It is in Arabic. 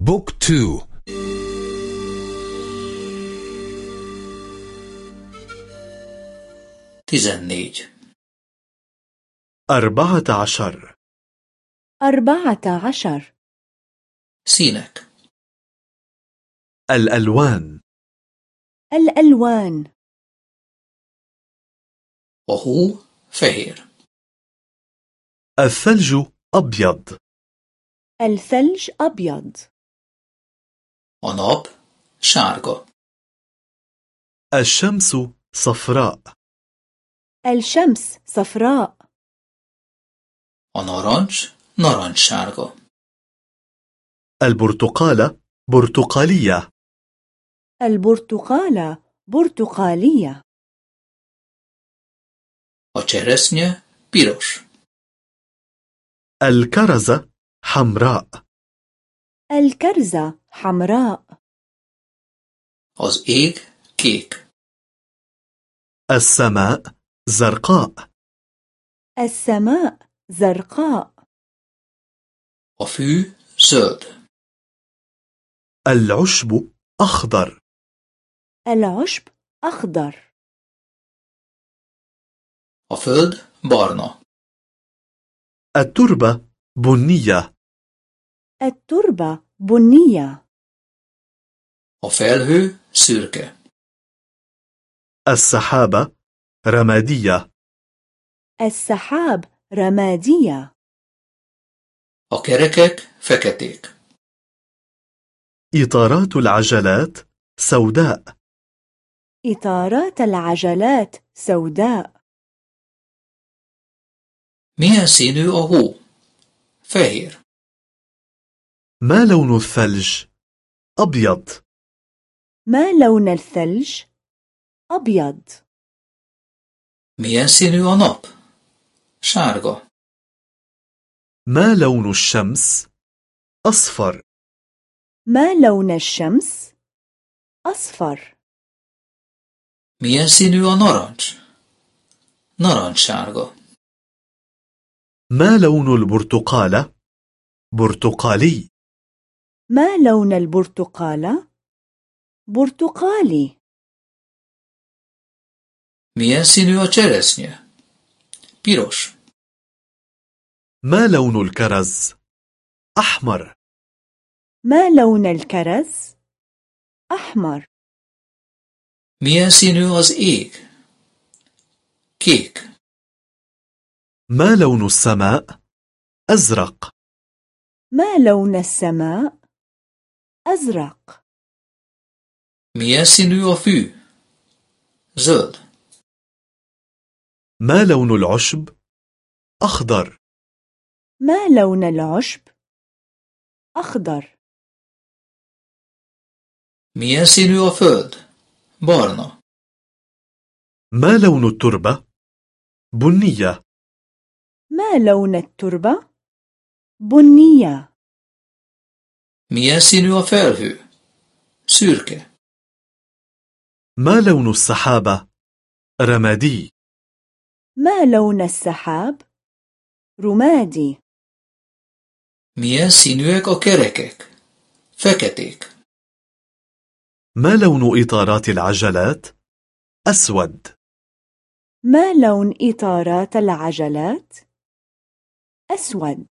بوك تو. تزنيج أربعة عشر. أربعة عشر. سينك. الألوان. الألوان. وهو فهير. الثلج أبيض. الثلج أبيض. وناب شارغو الشمس صفراء. الشمس صفراء. ونارنج نارنج شارغو البرتقالة برتقالية. البرتقالة برتقالية. وچرسنje piroš الكرزة حمراء. الكرزة حمراء. Az ég kék. السماء زرقاء السماء زرقاء. A fű zöld. العشب أخضر العشب أخضر. A föld barna. التربة بنية التربة بنية. a felhő szürke السحابة رمادية. السحاب رمادية. a kerekek feketék إطارات العجلات سوداء. إطارات العجلات سوداء. milyen színű a hó fehér ما لون الثلج؟ أبيض ما لون الثلج؟ أبيض sárga ما لون الشمس؟ أصفر ما لون الشمس؟ أصفر milyen színű a narancs narancssárga ما لون البرتقالة؟ برتقالي ما لون البرتقالة؟ برتقالي a cseresznye piros ما لون الكرز؟ أحمر ما لون الكرز؟ أحمر színű az ég kék ما لون السماء؟ أزرق ما لون السماء؟ أزرق. a fű zöld ما لون العشب؟ أخضر. ما لون العشب؟ أخضر. a föld barna ما لون التربة؟ بنية. ما لون التربة؟ بنية. A felhő szürke ما لون السحابة؟ رمادي ما لون السحاب؟ رمادي a kerekek feketék ما لون إطارات العجلات؟ أسود ما لون إطارات العجلات؟ أسود